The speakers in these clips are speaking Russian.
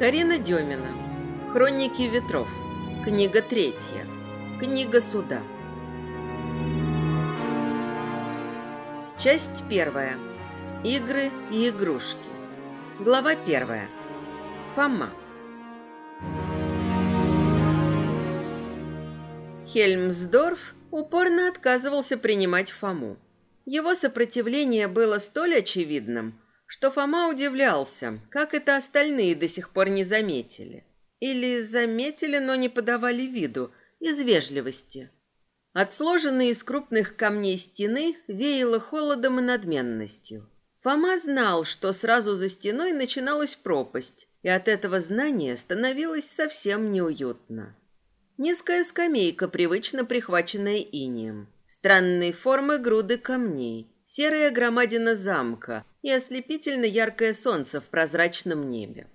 Карина Демина. Хроники ветров. Книга третья. Книга суда. Часть первая. Игры и игрушки. Глава первая. Фома. Хельмсдорф упорно отказывался принимать Фому. Его сопротивление было столь очевидным, что Фома удивлялся, как это остальные до сих пор не заметили. Или заметили, но не подавали виду, из вежливости. От сложенной из крупных камней стены веяло холодом и надменностью. Фома знал, что сразу за стеной начиналась пропасть, и от этого знания становилось совсем неуютно. Низкая скамейка, привычно прихваченная инием. Странные формы груды камней серая громадина замка и ослепительно яркое солнце в прозрачном небе.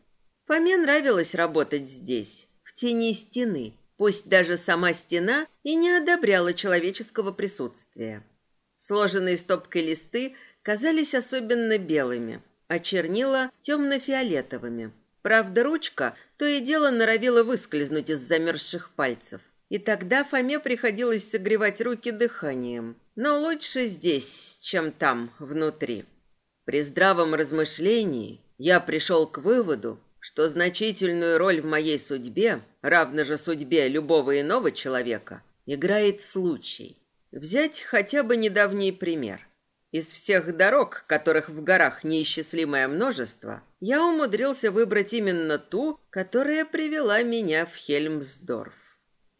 Фоме нравилось работать здесь, в тени стены, пусть даже сама стена и не одобряла человеческого присутствия. Сложенные стопкой листы казались особенно белыми, а чернила темно-фиолетовыми. Правда, ручка то и дело норовила выскользнуть из замерзших пальцев. И тогда Фоме приходилось согревать руки дыханием – но лучше здесь, чем там, внутри. При здравом размышлении я пришел к выводу, что значительную роль в моей судьбе, равно же судьбе любого иного человека, играет случай. Взять хотя бы недавний пример. Из всех дорог, которых в горах неисчислимое множество, я умудрился выбрать именно ту, которая привела меня в Хельмсдорф.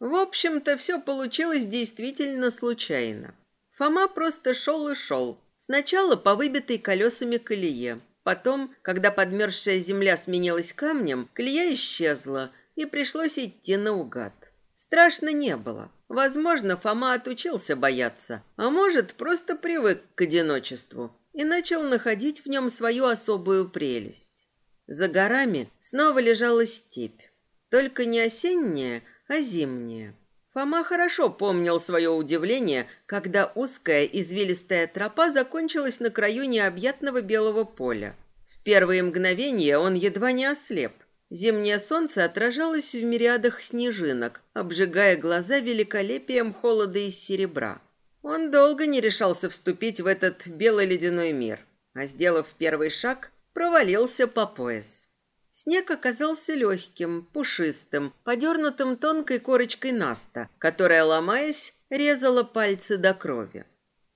В общем-то, все получилось действительно случайно. Фома просто шел и шел. Сначала по выбитой колесами колее. Потом, когда подмерзшая земля сменилась камнем, колея исчезла, и пришлось идти наугад. Страшно не было. Возможно, Фома отучился бояться, а может, просто привык к одиночеству и начал находить в нем свою особую прелесть. За горами снова лежала степь, только не осенняя, а зимняя. Фома хорошо помнил свое удивление, когда узкая извилистая тропа закончилась на краю необъятного белого поля. В первые мгновения он едва не ослеп. Зимнее солнце отражалось в мириадах снежинок, обжигая глаза великолепием холода и серебра. Он долго не решался вступить в этот белый ледяной мир, а, сделав первый шаг, провалился по пояс. Снег оказался легким, пушистым, подернутым тонкой корочкой наста, которая, ломаясь, резала пальцы до крови.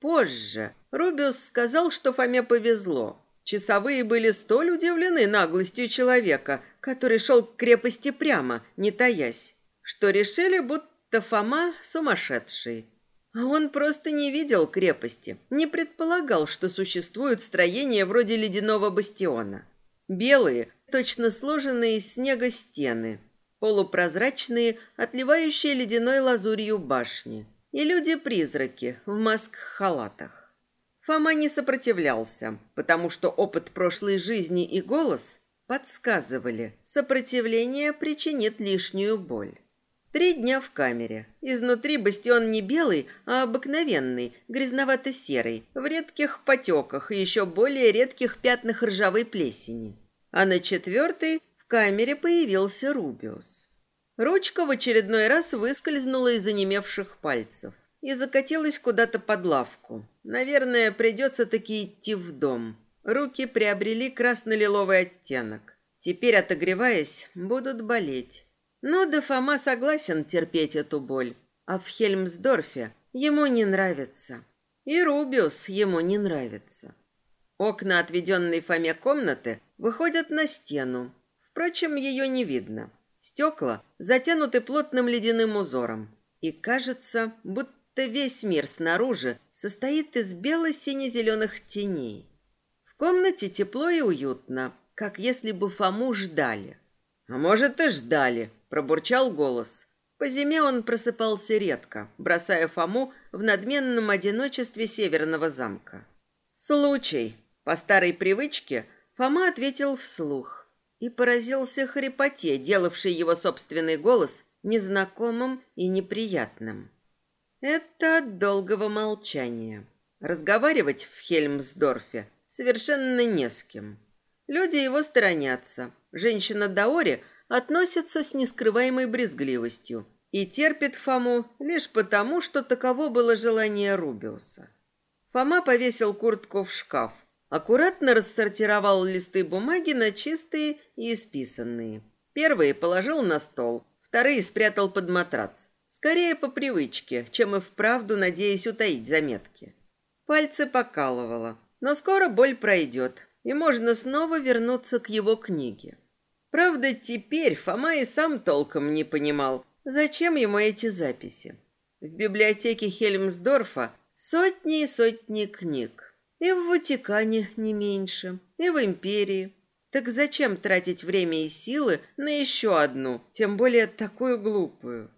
Позже Рубиус сказал, что Фоме повезло. Часовые были столь удивлены наглостью человека, который шел к крепости прямо, не таясь, что решили, будто Фома сумасшедший. А он просто не видел крепости, не предполагал, что существуют строения вроде ледяного бастиона. Белые, точно сложенные из снега стены, полупрозрачные, отливающие ледяной лазурью башни, и люди-призраки в масках-халатах. Фома не сопротивлялся, потому что опыт прошлой жизни и голос подсказывали, сопротивление причинит лишнюю боль. Три дня в камере. Изнутри бастион не белый, а обыкновенный, грязновато-серый, в редких потеках и еще более редких пятнах ржавой плесени. А на четвертый в камере появился Рубиус. Ручка в очередной раз выскользнула из онемевших пальцев и закатилась куда-то под лавку. Наверное, придется таки идти в дом. Руки приобрели красно-лиловый оттенок. Теперь, отогреваясь, будут болеть. Ну да Фома согласен терпеть эту боль. А в Хельмсдорфе ему не нравится. И Рубиус ему не нравится. Окна отведенной Фоме комнаты выходят на стену. Впрочем, ее не видно. Стекла затянуты плотным ледяным узором. И кажется, будто весь мир снаружи состоит из бело-сине-зеленых теней. В комнате тепло и уютно, как если бы Фому ждали. А может и ждали, пробурчал голос. По зиме он просыпался редко, бросая Фому в надменном одиночестве северного замка. Случай, по старой привычке Фома ответил вслух и поразился хрипоте, делавшей его собственный голос незнакомым и неприятным. Это от долгого молчания. Разговаривать в Хельмсдорфе совершенно не с кем. Люди его сторонятся. Женщина Даори относится с нескрываемой брезгливостью и терпит Фому лишь потому, что таково было желание Рубиуса. Фома повесил куртку в шкаф, аккуратно рассортировал листы бумаги на чистые и исписанные. Первые положил на стол, вторые спрятал под матрац. Скорее по привычке, чем и вправду надеясь утаить заметки. Пальцы покалывало, но скоро боль пройдет, и можно снова вернуться к его книге. Правда, теперь Фома и сам толком не понимал, зачем ему эти записи. В библиотеке Хельмсдорфа сотни и сотни книг. И в Ватикане не меньше, и в Империи. Так зачем тратить время и силы на еще одну, тем более такую глупую?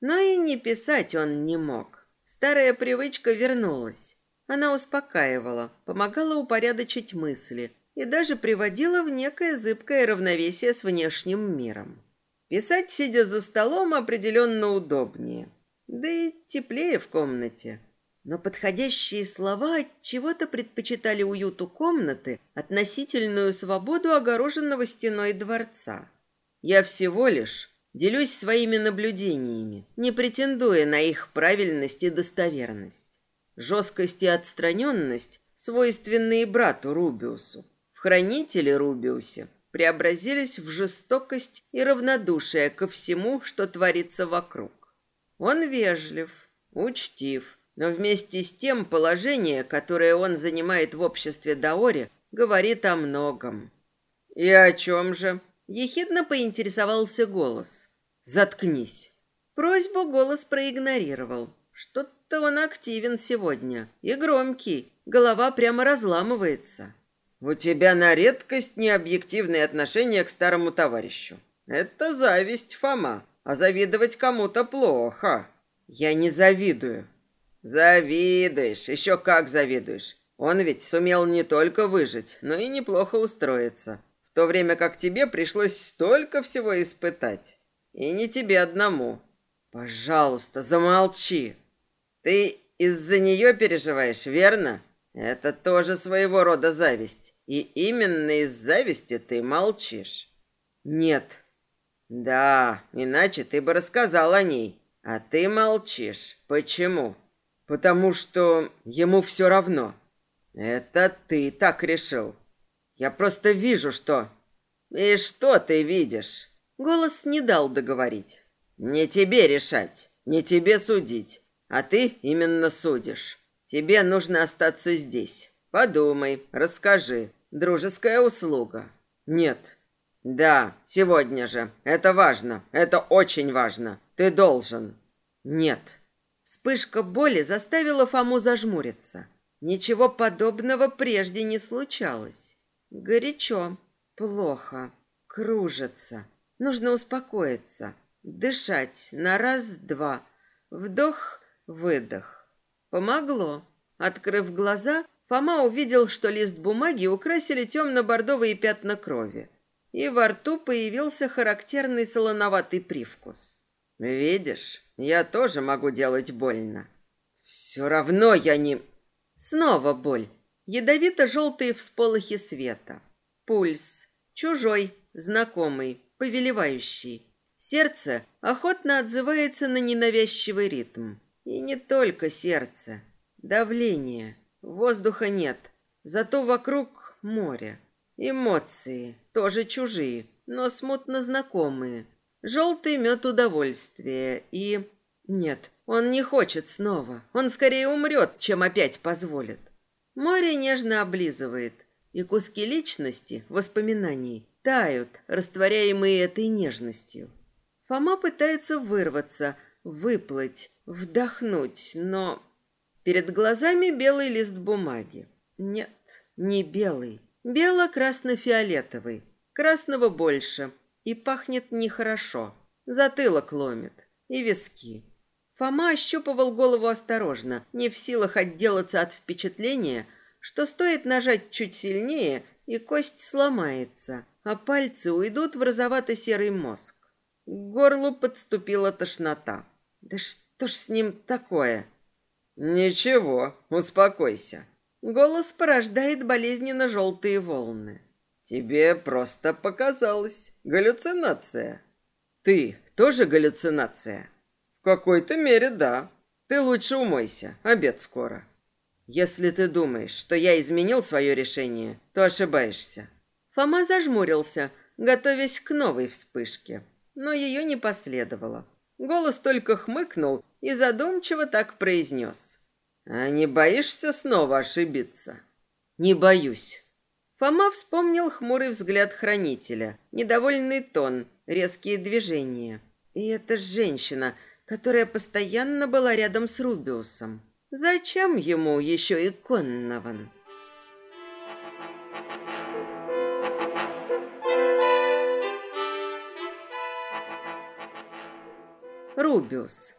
Но и не писать он не мог. Старая привычка вернулась. Она успокаивала, помогала упорядочить мысли и даже приводила в некое зыбкое равновесие с внешним миром. Писать, сидя за столом, определенно удобнее. Да и теплее в комнате. Но подходящие слова от чего-то предпочитали уюту комнаты относительную свободу огороженного стеной дворца. Я всего лишь Делюсь своими наблюдениями, не претендуя на их правильность и достоверность. Жесткость и отстраненность, свойственные брату Рубиусу, в хранителе Рубиусе, преобразились в жестокость и равнодушие ко всему, что творится вокруг. Он вежлив, учтив, но вместе с тем положение, которое он занимает в обществе Даори, говорит о многом. «И о чем же?» Ехидно поинтересовался голос. «Заткнись». Просьбу голос проигнорировал. Что-то он активен сегодня. И громкий. Голова прямо разламывается. «У тебя на редкость необъективное отношение к старому товарищу. Это зависть, Фома. А завидовать кому-то плохо. Я не завидую». «Завидуешь, еще как завидуешь. Он ведь сумел не только выжить, но и неплохо устроиться в то время как тебе пришлось столько всего испытать. И не тебе одному. Пожалуйста, замолчи. Ты из-за нее переживаешь, верно? Это тоже своего рода зависть. И именно из зависти ты молчишь. Нет. Да, иначе ты бы рассказал о ней. А ты молчишь. Почему? Потому что ему все равно. Это ты так решил. Я просто вижу, что... И что ты видишь? Голос не дал договорить. Не тебе решать, не тебе судить, а ты именно судишь. Тебе нужно остаться здесь. Подумай, расскажи. Дружеская услуга. Нет. Да, сегодня же. Это важно. Это очень важно. Ты должен. Нет. Вспышка боли заставила Фому зажмуриться. Ничего подобного прежде не случалось. Горячо, плохо, кружится. Нужно успокоиться, дышать на раз-два. Вдох-выдох. Помогло. Открыв глаза, Фома увидел, что лист бумаги украсили темно-бордовые пятна крови. И во рту появился характерный солоноватый привкус. «Видишь, я тоже могу делать больно». «Все равно я не...» Снова боль. Ядовито-желтые всполохи света. Пульс. Чужой, знакомый, повелевающий. Сердце охотно отзывается на ненавязчивый ритм. И не только сердце. Давление. Воздуха нет. Зато вокруг море. Эмоции. Тоже чужие, но смутно знакомые. Желтый мед удовольствия и... Нет, он не хочет снова. Он скорее умрет, чем опять позволит. Море нежно облизывает, и куски личности, воспоминаний, тают, растворяемые этой нежностью. Фома пытается вырваться, выплыть, вдохнуть, но... Перед глазами белый лист бумаги. Нет, не белый. Бело-красно-фиолетовый. Красного больше. И пахнет нехорошо. Затылок ломит. И виски. Фома ощупывал голову осторожно, не в силах отделаться от впечатления, что стоит нажать чуть сильнее, и кость сломается, а пальцы уйдут в розовато-серый мозг. К горлу подступила тошнота. Да что ж с ним такое? Ничего, успокойся. Голос порождает болезненно желтые волны. Тебе просто показалось. Галлюцинация. Ты тоже галлюцинация? В какой-то мере, да. Ты лучше умойся, обед скоро. Если ты думаешь, что я изменил свое решение, то ошибаешься. Фома зажмурился, готовясь к новой вспышке, но ее не последовало. Голос только хмыкнул и задумчиво так произнес. «А не боишься снова ошибиться?» «Не боюсь». Фома вспомнил хмурый взгляд хранителя, недовольный тон, резкие движения. И эта женщина, которая постоянно была рядом с Рубиусом. Зачем ему еще и Коннован? Рубиус.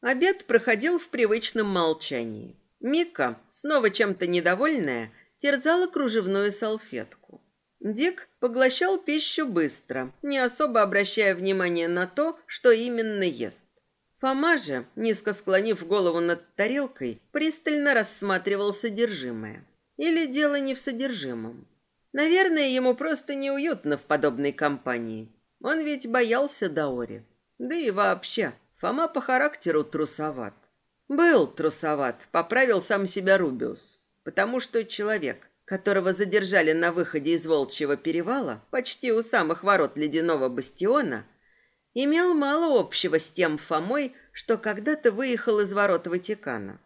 Обед проходил в привычном молчании. Мика, снова чем-то недовольная, терзала кружевную салфетку. Дик поглощал пищу быстро, не особо обращая внимания на то, что именно ест. Фома же, низко склонив голову над тарелкой, пристально рассматривал содержимое. Или дело не в содержимом. Наверное, ему просто неуютно в подобной компании. Он ведь боялся Даори. Да и вообще, Фома по характеру трусоват. Был трусоват, поправил сам себя Рубиус. Потому что человек, которого задержали на выходе из Волчьего перевала, почти у самых ворот ледяного бастиона, имел мало общего с тем Фомой, что когда-то выехал из ворот Ватикана.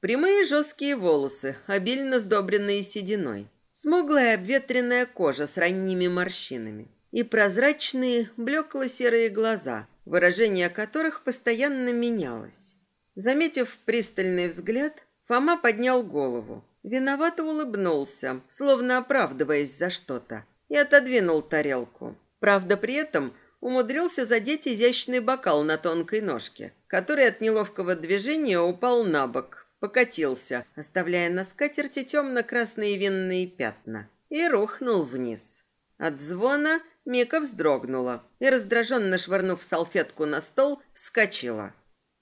Прямые жесткие волосы, обильно сдобренные сединой, смуглая обветренная кожа с ранними морщинами и прозрачные блекло-серые глаза, выражение которых постоянно менялось. Заметив пристальный взгляд, Фома поднял голову, Виновато улыбнулся, словно оправдываясь за что-то, и отодвинул тарелку. Правда, при этом умудрился задеть изящный бокал на тонкой ножке, который от неловкого движения упал на бок, покатился, оставляя на скатерти темно-красные винные пятна, и рухнул вниз. От звона Мика вздрогнула и, раздраженно швырнув салфетку на стол, вскочила.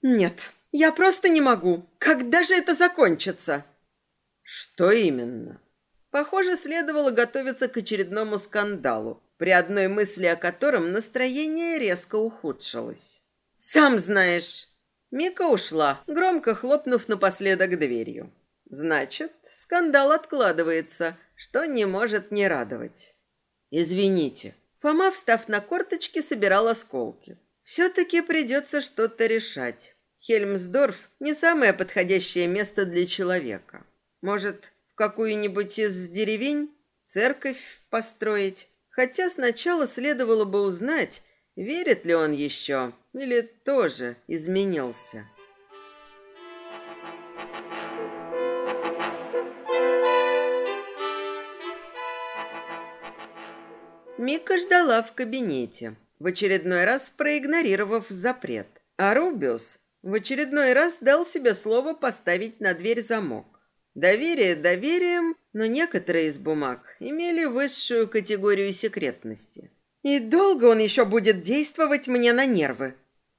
«Нет, я просто не могу. Когда же это закончится?» Что именно? Похоже, следовало готовиться к очередному скандалу, при одной мысли о котором настроение резко ухудшилось. «Сам знаешь!» Мика ушла, громко хлопнув напоследок дверью. «Значит, скандал откладывается, что не может не радовать». «Извините». Фома, встав на корточки, собирал осколки. «Все-таки придется что-то решать. Хельмсдорф – не самое подходящее место для человека». Может, в какую-нибудь из деревень церковь построить? Хотя сначала следовало бы узнать, верит ли он еще или тоже изменился. Мика ждала в кабинете, в очередной раз проигнорировав запрет. А Рубиус в очередной раз дал себе слово поставить на дверь замок. Доверие доверием, но некоторые из бумаг имели высшую категорию секретности. И долго он еще будет действовать мне на нервы.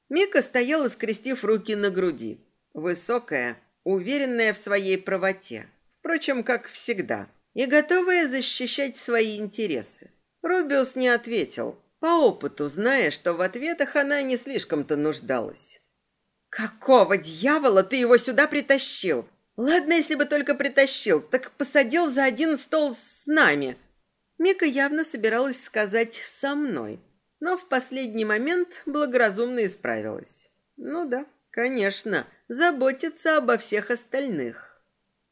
Мика стояла, скрестив руки на груди. Высокая, уверенная в своей правоте. Впрочем, как всегда. И готовая защищать свои интересы. Рубиус не ответил, по опыту, зная, что в ответах она не слишком-то нуждалась. «Какого дьявола ты его сюда притащил?» Ладно, если бы только притащил, так посадил за один стол с нами. Мика явно собиралась сказать «со мной», но в последний момент благоразумно исправилась. Ну да, конечно, заботиться обо всех остальных.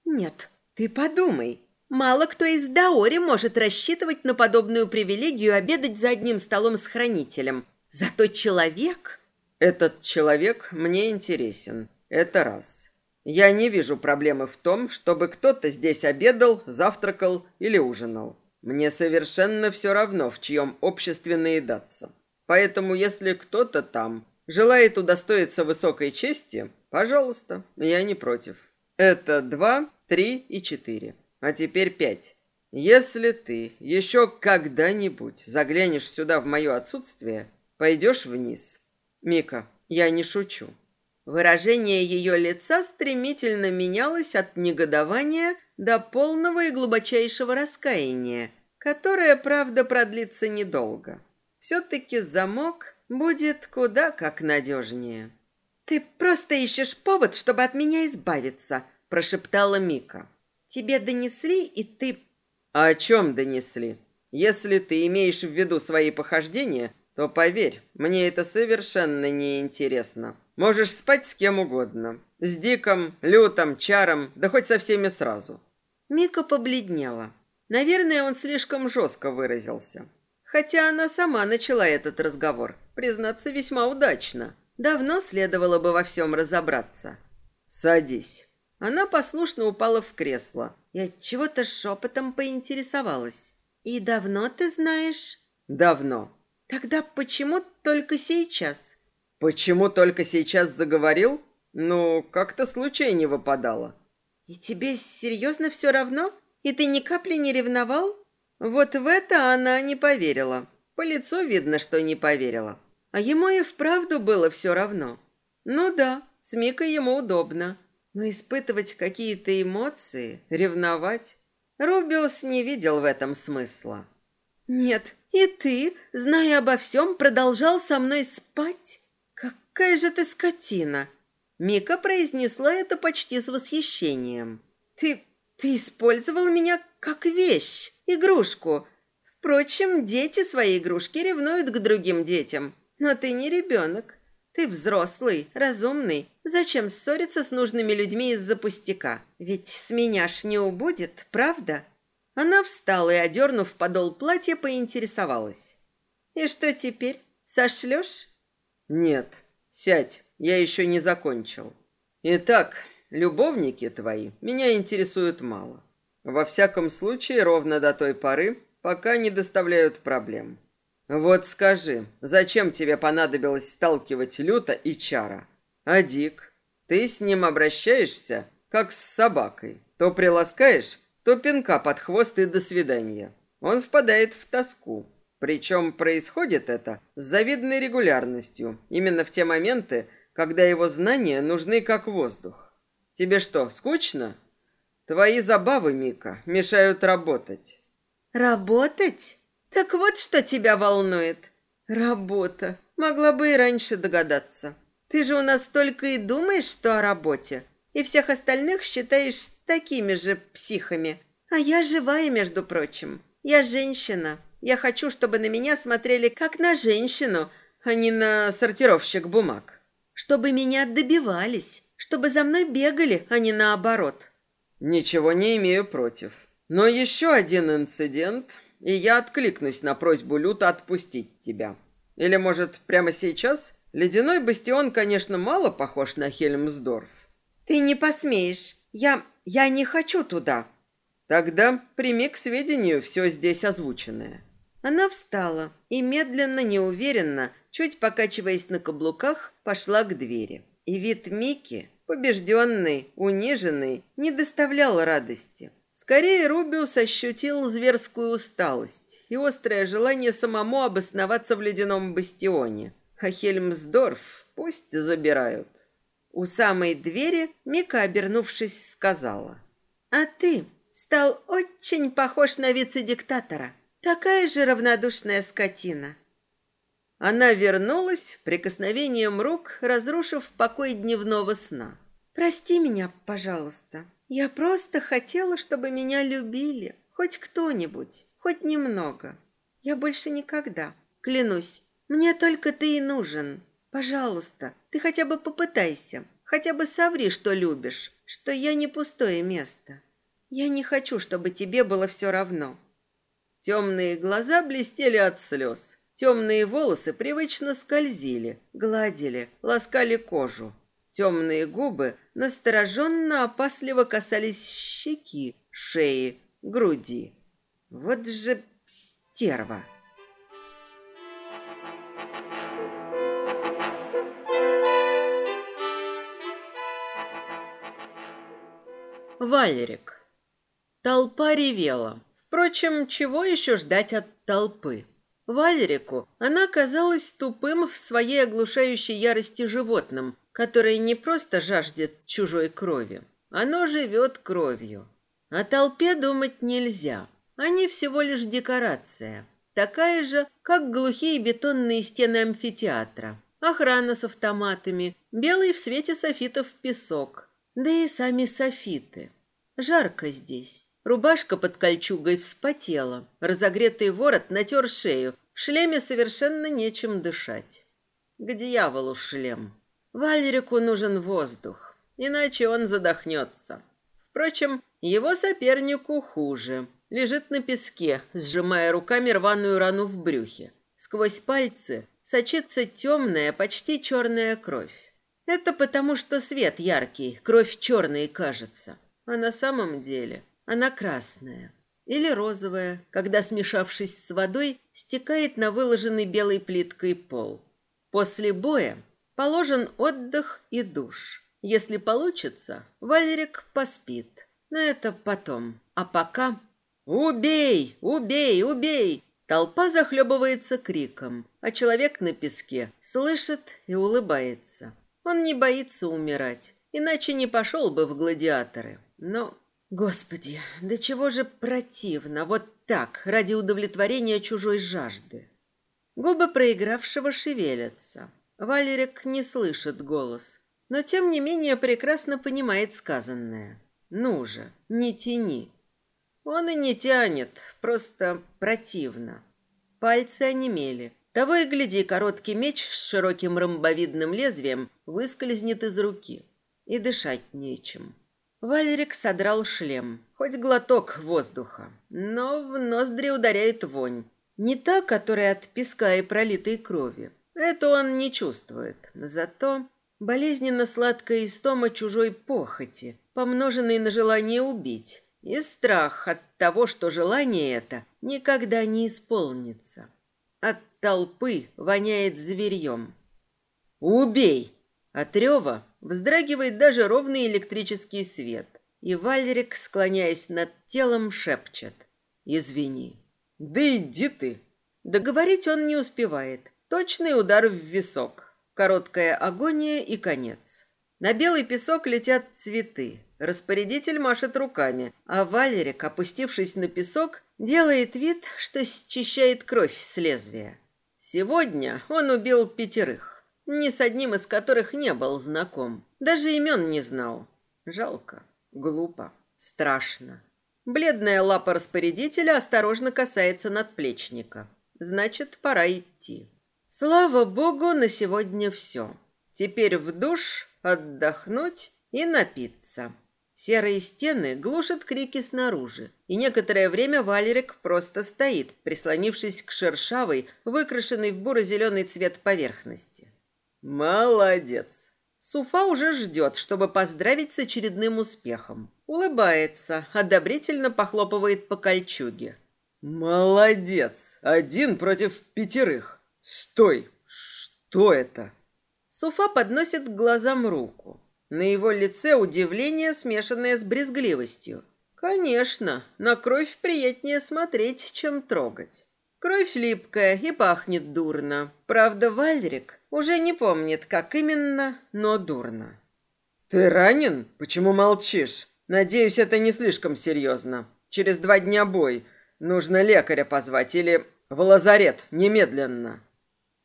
Нет, ты подумай. Мало кто из Даори может рассчитывать на подобную привилегию обедать за одним столом с хранителем. Зато человек... Этот человек мне интересен. Это раз. Я не вижу проблемы в том, чтобы кто-то здесь обедал, завтракал или ужинал. Мне совершенно все равно, в чьем обществе наедаться. Поэтому, если кто-то там желает удостоиться высокой чести, пожалуйста, я не против. Это два, три и четыре. А теперь пять. Если ты еще когда-нибудь заглянешь сюда в мое отсутствие, пойдешь вниз. Мика, я не шучу. Выражение ее лица стремительно менялось от негодования до полного и глубочайшего раскаяния, которая, правда, продлится недолго. Все-таки замок будет куда как надежнее. «Ты просто ищешь повод, чтобы от меня избавиться», – прошептала Мика. «Тебе донесли, и ты...» «А о чем донесли? Если ты имеешь в виду свои похождения, то поверь, мне это совершенно не интересно. Можешь спать с кем угодно. С Диком, Лютом, Чаром, да хоть со всеми сразу». Мика побледнела. Наверное, он слишком жестко выразился. Хотя она сама начала этот разговор, признаться, весьма удачно. Давно следовало бы во всем разобраться. «Садись». Она послушно упала в кресло и от чего-то шепотом поинтересовалась. «И давно ты знаешь?» «Давно». «Тогда почему только сейчас?» «Почему только сейчас заговорил? Ну, как-то случай не выпадало». «И тебе серьезно все равно? И ты ни капли не ревновал?» Вот в это она не поверила. По лицу видно, что не поверила. А ему и вправду было все равно. Ну да, с Микой ему удобно. Но испытывать какие-то эмоции, ревновать... Рубиус не видел в этом смысла. «Нет, и ты, зная обо всем, продолжал со мной спать? Какая же ты скотина!» Мика произнесла это почти с восхищением. «Ты... ты использовал меня как вещь, игрушку. Впрочем, дети свои игрушки ревнуют к другим детям. Но ты не ребенок. Ты взрослый, разумный. Зачем ссориться с нужными людьми из-за пустяка? Ведь с меня ж не убудет, правда?» Она встала и, одернув подол платья, поинтересовалась. «И что теперь? Сошлешь?» «Нет, сядь, я еще не закончил. Итак, любовники твои меня интересуют мало. Во всяком случае, ровно до той поры, пока не доставляют проблем. Вот скажи, зачем тебе понадобилось сталкивать Люта и Чара? А Дик? Ты с ним обращаешься, как с собакой. То приласкаешь, то пинка под хвост и до свидания. Он впадает в тоску. Причем происходит это с завидной регулярностью, именно в те моменты, когда его знания нужны как воздух. Тебе что, скучно? Твои забавы, Мика, мешают работать. Работать? Так вот, что тебя волнует. Работа. Могла бы и раньше догадаться. Ты же у нас только и думаешь, что о работе. И всех остальных считаешь такими же психами. А я живая, между прочим. Я женщина. Я хочу, чтобы на меня смотрели как на женщину, а не на сортировщик бумаг. Чтобы меня добивались, чтобы за мной бегали, а не наоборот. Ничего не имею против. Но еще один инцидент, и я откликнусь на просьбу Люта отпустить тебя. Или, может, прямо сейчас? Ледяной бастион, конечно, мало похож на Хельмсдорф. Ты не посмеешь. Я... я не хочу туда. Тогда прими к сведению все здесь озвученное. Она встала и медленно, неуверенно, чуть покачиваясь на каблуках, пошла к двери. И вид Мики, побежденный, униженный, не доставлял радости. Скорее, Рубиус ощутил зверскую усталость и острое желание самому обосноваться в ледяном бастионе. А Хельмсдорф пусть забирают. У самой двери Мика, обернувшись, сказала. «А ты стал очень похож на вице-диктатора. Такая же равнодушная скотина». Она вернулась прикосновением рук, разрушив покой дневного сна. «Прости меня, пожалуйста. Я просто хотела, чтобы меня любили. Хоть кто-нибудь, хоть немного. Я больше никогда. Клянусь, мне только ты и нужен. Пожалуйста, ты хотя бы попытайся. Хотя бы соври, что любишь, что я не пустое место. Я не хочу, чтобы тебе было все равно». Темные глаза блестели от слез. Темные волосы привычно скользили, гладили, ласкали кожу. Темные губы настороженно опасливо касались щеки, шеи, груди. Вот же стерва! Валерик. Толпа ревела. Впрочем, чего еще ждать от толпы? Валерику она казалась тупым в своей оглушающей ярости животным, которое не просто жаждет чужой крови. Оно живет кровью. О толпе думать нельзя. Они всего лишь декорация, такая же, как глухие бетонные стены амфитеатра. Охрана с автоматами, белый в свете софитов песок, да и сами софиты. Жарко здесь. Рубашка под кольчугой вспотела, разогретый ворот натер шею, в шлеме совершенно нечем дышать. К дьяволу шлем. Валерику нужен воздух, иначе он задохнется. Впрочем, его сопернику хуже. Лежит на песке, сжимая руками рваную рану в брюхе. Сквозь пальцы сочится темная, почти черная кровь. Это потому, что свет яркий, кровь черной кажется. А на самом деле она красная или розовая, когда, смешавшись с водой, стекает на выложенный белой плиткой пол. После боя положен отдых и душ. Если получится, Валерик поспит. Но это потом. А пока... «Убей! Убей! Убей!» Толпа захлебывается криком, а человек на песке слышит и улыбается. Он не боится умирать, иначе не пошел бы в гладиаторы. Но Господи, до чего же противно, вот так, ради удовлетворения чужой жажды. Губы проигравшего шевелятся. Валерик не слышит голос, но тем не менее прекрасно понимает сказанное. Ну же, не тяни. Он и не тянет, просто противно. Пальцы онемели. Того и гляди, короткий меч с широким ромбовидным лезвием выскользнет из руки. И дышать нечем. Валерик содрал шлем, хоть глоток воздуха, но в ноздри ударяет вонь. Не та, которая от песка и пролитой крови. Это он не чувствует. Зато болезненно сладкая истома чужой похоти, помноженной на желание убить, и страх от того, что желание это никогда не исполнится. От толпы воняет зверьем. «Убей!» От рева вздрагивает даже ровный электрический свет. И Вальрик, склоняясь над телом, шепчет. «Извини». «Да иди ты!» Договорить он не успевает. Точный удар в висок. Короткая агония и конец. На белый песок летят цветы. Распорядитель машет руками, а Валерик, опустившись на песок, делает вид, что счищает кровь с лезвия. Сегодня он убил пятерых ни с одним из которых не был знаком. Даже имен не знал. Жалко, глупо, страшно. Бледная лапа распорядителя осторожно касается надплечника. Значит, пора идти. Слава богу, на сегодня все. Теперь в душ, отдохнуть и напиться. Серые стены глушат крики снаружи, и некоторое время Валерик просто стоит, прислонившись к шершавой, выкрашенной в буро-зеленый цвет поверхности. Молодец. Суфа уже ждет, чтобы поздравить с очередным успехом. Улыбается, одобрительно похлопывает по кольчуге. Молодец. Один против пятерых. Стой. Что это? Суфа подносит к глазам руку. На его лице удивление, смешанное с брезгливостью. Конечно, на кровь приятнее смотреть, чем трогать. Кровь липкая и пахнет дурно. Правда, Вальрик уже не помнит, как именно, но дурно. «Ты ранен? Почему молчишь? Надеюсь, это не слишком серьезно. Через два дня бой. Нужно лекаря позвать или в лазарет немедленно».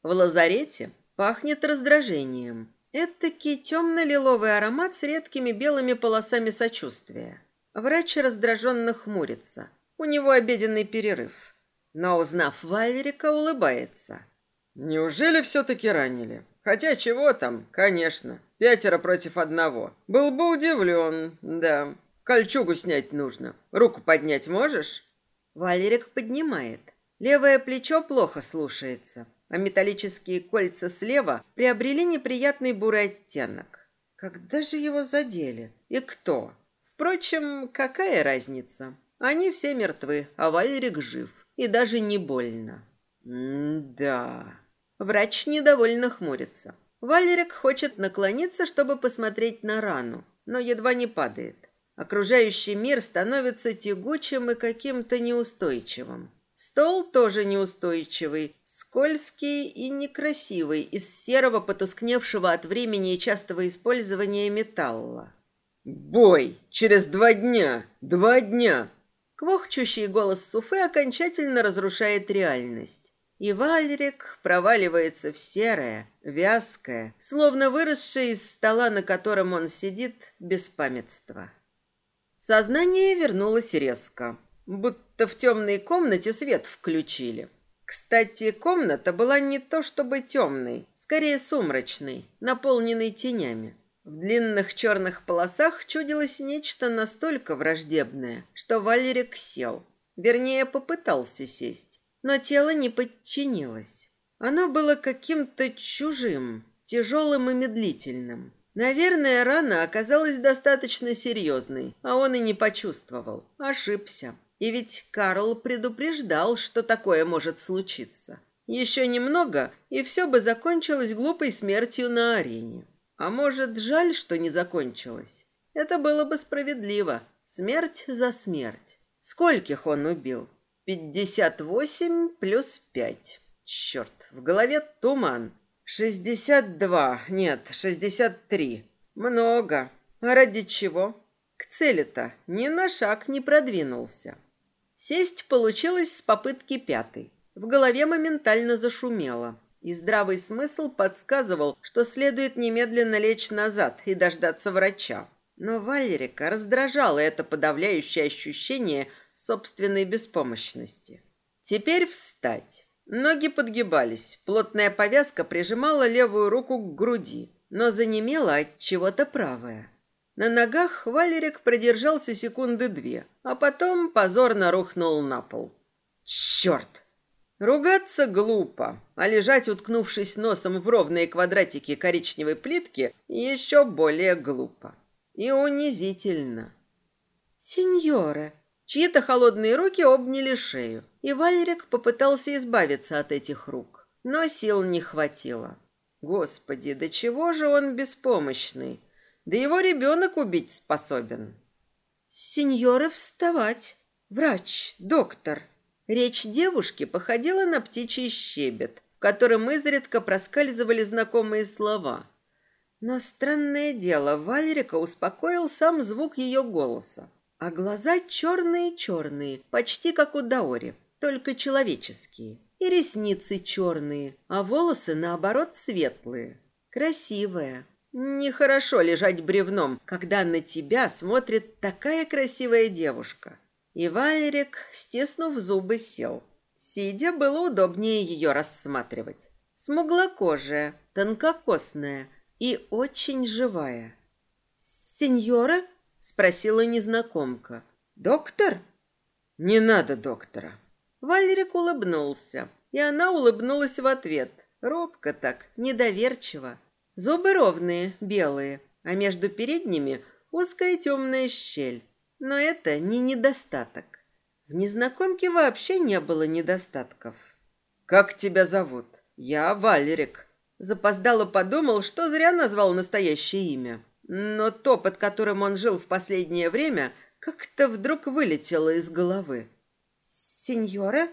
В лазарете пахнет раздражением. Этакий темно-лиловый аромат с редкими белыми полосами сочувствия. Врач раздраженно хмурится. У него обеденный перерыв. Но, узнав Валерика, улыбается. Неужели все-таки ранили? Хотя чего там, конечно. Пятеро против одного. Был бы удивлен, да. Кольчугу снять нужно. Руку поднять можешь? Валерик поднимает. Левое плечо плохо слушается, а металлические кольца слева приобрели неприятный бурый оттенок. Когда же его задели? И кто? Впрочем, какая разница? Они все мертвы, а Валерик жив. И даже не больно. М-да... Врач недовольно хмурится. Валерик хочет наклониться, чтобы посмотреть на рану, но едва не падает. Окружающий мир становится тягучим и каким-то неустойчивым. Стол тоже неустойчивый, скользкий и некрасивый, из серого, потускневшего от времени и частого использования металла. «Бой! Через два дня! Два дня!» Квохчущий голос Суфы окончательно разрушает реальность. И Вальрик проваливается в серое, вязкое, словно выросшее из стола, на котором он сидит, беспамятство. Сознание вернулось резко, будто в темной комнате свет включили. Кстати, комната была не то чтобы темной, скорее сумрачной, наполненной тенями. В длинных черных полосах чудилось нечто настолько враждебное, что Валерик сел. Вернее, попытался сесть, но тело не подчинилось. Оно было каким-то чужим, тяжелым и медлительным. Наверное, рана оказалась достаточно серьезной, а он и не почувствовал. Ошибся. И ведь Карл предупреждал, что такое может случиться. Еще немного, и все бы закончилось глупой смертью на арене. А может, жаль, что не закончилось. Это было бы справедливо. Смерть за смерть. Скольких он убил? Пятьдесят восемь плюс пять. Черт, в голове туман. Шестьдесят два, нет, шестьдесят три. Много. А ради чего? К цели-то ни на шаг не продвинулся. Сесть получилось с попытки пятой. В голове моментально зашумело, и здравый смысл подсказывал, что следует немедленно лечь назад и дождаться врача. Но Валерика раздражало это подавляющее ощущение собственной беспомощности. Теперь встать. Ноги подгибались, плотная повязка прижимала левую руку к груди, но занемела от чего-то правая. На ногах Валерик продержался секунды две, а потом позорно рухнул на пол. Черт! Ругаться глупо, а лежать, уткнувшись носом в ровные квадратики коричневой плитки, еще более глупо. И унизительно. «Сеньоре!» Чьи-то холодные руки обняли шею, и Валерик попытался избавиться от этих рук, но сил не хватило. Господи, до чего же он беспомощный? Да его ребенок убить способен. Сеньоры, вставать. Врач, доктор. Речь девушки походила на птичий щебет, в котором изредка проскальзывали знакомые слова. Но странное дело, Валерика успокоил сам звук ее голоса. А глаза черные-черные, почти как у Даори, только человеческие. И ресницы черные, а волосы, наоборот, светлые. Красивая, Нехорошо лежать бревном, когда на тебя смотрит такая красивая девушка. И Валерик, стиснув зубы, сел. Сидя, было удобнее ее рассматривать. Смуглокожая, тонкокосная и очень живая. «Сеньора?» — спросила незнакомка. «Доктор?» «Не надо доктора». Валерик улыбнулся, и она улыбнулась в ответ. Робко так, недоверчиво. Зубы ровные, белые, а между передними узкая темная щель. Но это не недостаток. В незнакомке вообще не было недостатков. «Как тебя зовут?» «Я Валерик». Запоздало подумал, что зря назвал настоящее имя. Но то, под которым он жил в последнее время, как-то вдруг вылетело из головы. «Сеньора?»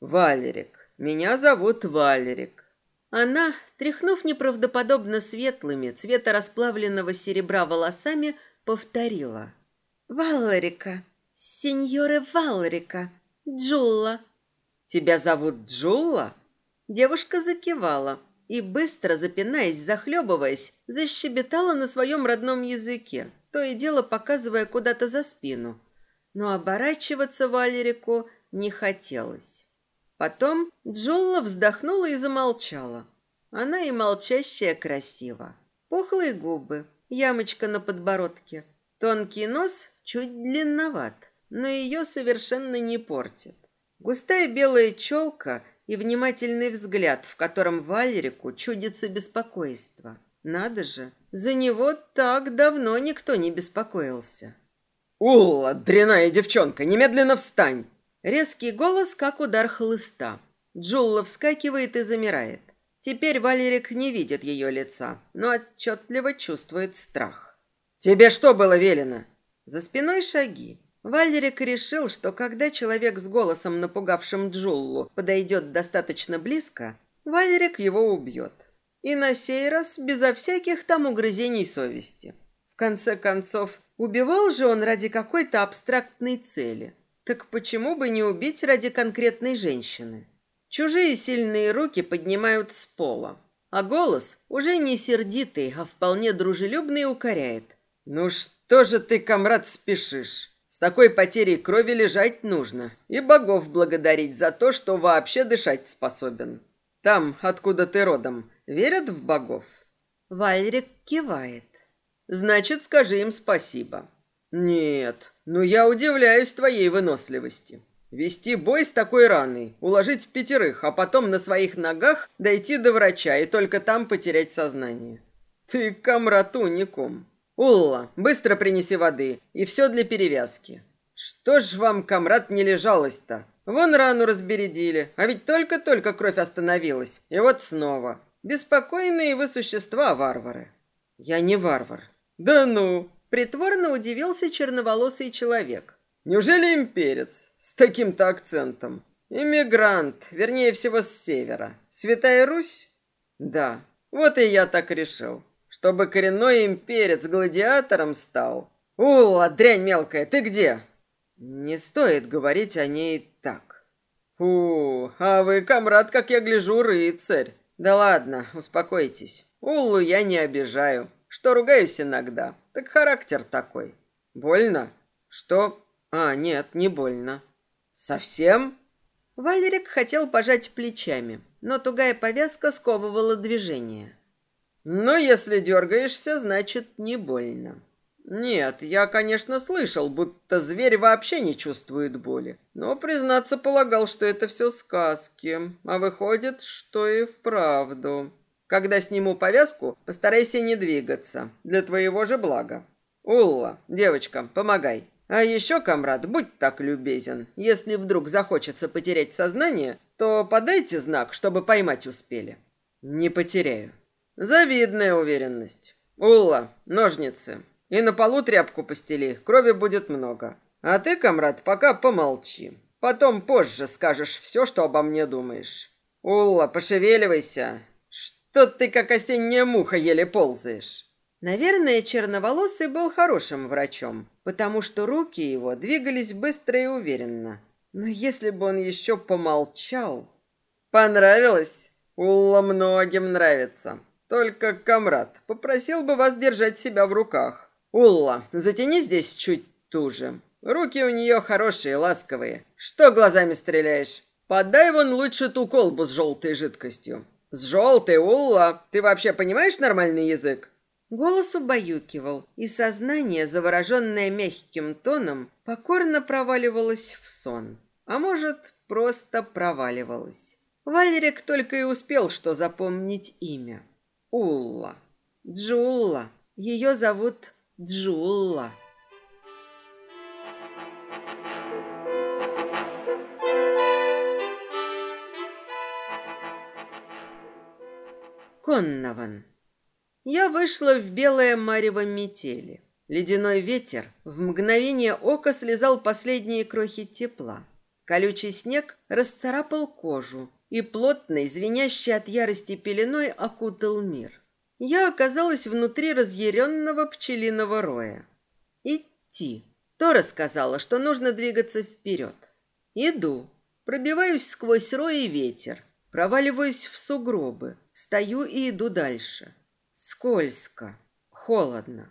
«Валерик. Меня зовут Валерик. Она, тряхнув неправдоподобно светлыми, цвета расплавленного серебра волосами, повторила. «Валрика, сеньора Валрика, Джулла». «Тебя зовут Джулла?» Девушка закивала и, быстро запинаясь, захлебываясь, защебетала на своем родном языке, то и дело показывая куда-то за спину. Но оборачиваться Валерику не хотелось. Потом Джолла вздохнула и замолчала. Она и молчащая красива. Пухлые губы, ямочка на подбородке. Тонкий нос чуть длинноват, но ее совершенно не портит. Густая белая челка и внимательный взгляд, в котором Валерику чудится беспокойство. Надо же, за него так давно никто не беспокоился. «Улла, дряная девчонка, немедленно встань!» Резкий голос, как удар хлыста. Джулла вскакивает и замирает. Теперь Валерик не видит ее лица, но отчетливо чувствует страх. «Тебе что было велено?» За спиной шаги. Валерик решил, что когда человек с голосом, напугавшим Джуллу, подойдет достаточно близко, Валерик его убьет. И на сей раз безо всяких там угрызений совести. В конце концов, убивал же он ради какой-то абстрактной цели – Так почему бы не убить ради конкретной женщины? Чужие сильные руки поднимают с пола, а голос уже не сердитый, а вполне дружелюбный укоряет. «Ну что же ты, комрад, спешишь? С такой потерей крови лежать нужно и богов благодарить за то, что вообще дышать способен. Там, откуда ты родом, верят в богов?» Вальрик кивает. «Значит, скажи им спасибо». «Нет, ну я удивляюсь твоей выносливости. Вести бой с такой раной, уложить пятерых, а потом на своих ногах дойти до врача и только там потерять сознание. Ты комрат уникум. Улла, быстро принеси воды и все для перевязки. Что ж вам, комрад, не лежалось-то? Вон рану разбередили, а ведь только-только кровь остановилась. И вот снова. Беспокойные вы существа, варвары. Я не варвар. Да ну, притворно удивился черноволосый человек. Неужели имперец с таким-то акцентом? Иммигрант, вернее всего с севера. Святая Русь? Да, вот и я так решил. Чтобы коренной имперец гладиатором стал. О, дрянь мелкая, ты где? Не стоит говорить о ней так. Фу, а вы, комрад, как я гляжу, рыцарь. Да ладно, успокойтесь. Уллу я не обижаю. Что ругаюсь иногда, так характер такой. Больно? Что? А, нет, не больно. Совсем? Валерик хотел пожать плечами, но тугая повязка сковывала движение. Но если дергаешься, значит, не больно. Нет, я, конечно, слышал, будто зверь вообще не чувствует боли. Но, признаться, полагал, что это все сказки. А выходит, что и вправду. Когда сниму повязку, постарайся не двигаться. Для твоего же блага. Улла, девочка, помогай. А еще, комрад, будь так любезен. Если вдруг захочется потерять сознание, то подайте знак, чтобы поймать успели. Не потеряю. Завидная уверенность. Улла, ножницы. И на полу тряпку постели, крови будет много. А ты, комрад, пока помолчи. Потом позже скажешь все, что обо мне думаешь. Улла, пошевеливайся. Что ты, как осенняя муха, еле ползаешь? Наверное, черноволосый был хорошим врачом, потому что руки его двигались быстро и уверенно. Но если бы он еще помолчал... Понравилось? Улла многим нравится. Только, комрад, попросил бы вас держать себя в руках. Улла, затяни здесь чуть туже. Руки у нее хорошие, ласковые. Что глазами стреляешь? Подай вон лучше ту колбу с желтой жидкостью. С желтой, Улла, ты вообще понимаешь нормальный язык? Голос убаюкивал, и сознание, завороженное мягким тоном, покорно проваливалось в сон. А может, просто проваливалось. Валерик только и успел что запомнить имя. Улла. Джулла. Ее зовут Джулла. Коннован. Я вышла в белое марево метели. Ледяной ветер в мгновение ока слезал последние крохи тепла. Колючий снег расцарапал кожу, и плотной, звенящей от ярости пеленой окутал мир. Я оказалась внутри разъяренного пчелиного роя. Идти. Тора сказала, что нужно двигаться вперед. Иду. Пробиваюсь сквозь рой и ветер. Проваливаюсь в сугробы. Стою и иду дальше. Скользко, холодно.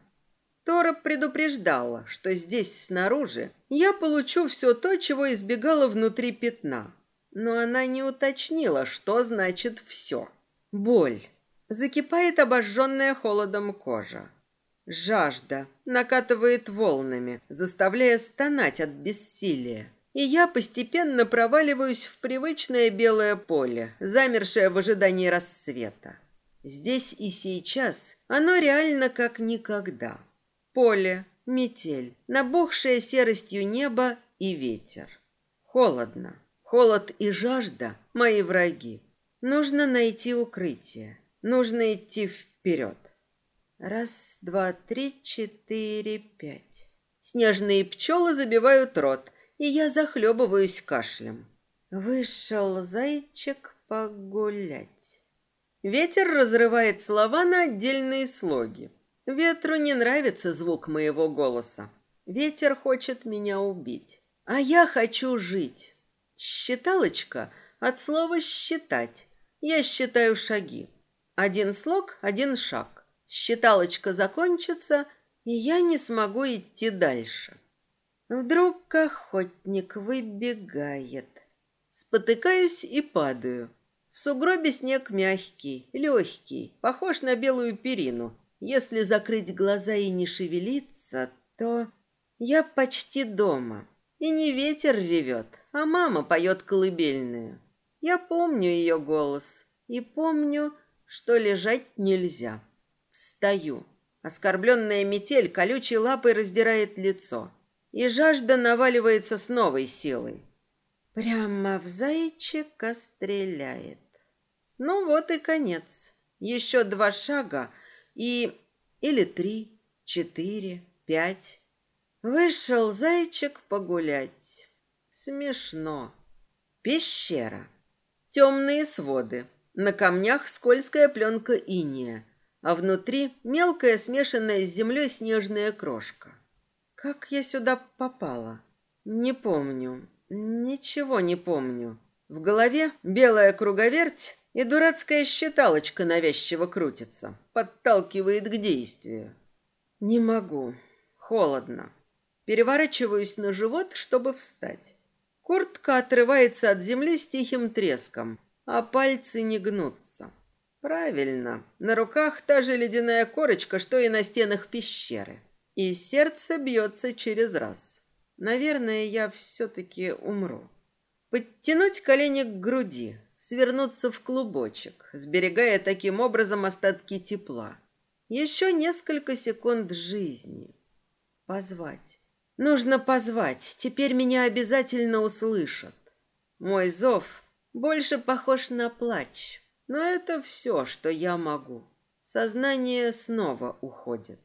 Тора предупреждала, что здесь снаружи я получу все то, чего избегала внутри пятна. Но она не уточнила, что значит «все». Боль. Закипает обожженная холодом кожа. Жажда накатывает волнами, заставляя стонать от бессилия. И я постепенно проваливаюсь в привычное белое поле, замершее в ожидании рассвета. Здесь и сейчас оно реально как никогда. Поле, метель, набухшее серостью небо и ветер. Холодно. Холод и жажда – мои враги. Нужно найти укрытие. Нужно идти вперед. Раз, два, три, четыре, пять. Снежные пчелы забивают рот, и я захлебываюсь кашлем. Вышел зайчик погулять. Ветер разрывает слова на отдельные слоги. Ветру не нравится звук моего голоса. Ветер хочет меня убить. А я хочу жить. Считалочка от слова «считать». Я считаю шаги. Один слог, один шаг. Считалочка закончится, и я не смогу идти дальше. Вдруг охотник выбегает. Спотыкаюсь и падаю. В сугробе снег мягкий, легкий, похож на белую перину. Если закрыть глаза и не шевелиться, то я почти дома. И не ветер ревет, а мама поет колыбельную. Я помню ее голос и помню, что лежать нельзя. Встаю. Оскорбленная метель колючей лапой раздирает лицо, и жажда наваливается с новой силой. Прямо в зайчика стреляет. Ну вот и конец. Еще два шага и... Или три, четыре, пять. Вышел зайчик погулять. Смешно. Пещера. Темные своды. На камнях скользкая пленка иния, а внутри мелкая смешанная с землей снежная крошка. Как я сюда попала? Не помню. Ничего не помню. В голове белая круговерть и дурацкая считалочка навязчиво крутится, подталкивает к действию. Не могу. Холодно. Переворачиваюсь на живот, чтобы встать. Куртка отрывается от земли с тихим треском, а пальцы не гнутся. Правильно, на руках та же ледяная корочка, что и на стенах пещеры. И сердце бьется через раз. Наверное, я все-таки умру. Подтянуть колени к груди, свернуться в клубочек, сберегая таким образом остатки тепла. Еще несколько секунд жизни. Позвать. Нужно позвать. Теперь меня обязательно услышат. Мой зов больше похож на плач. Но это все, что я могу. Сознание снова уходит.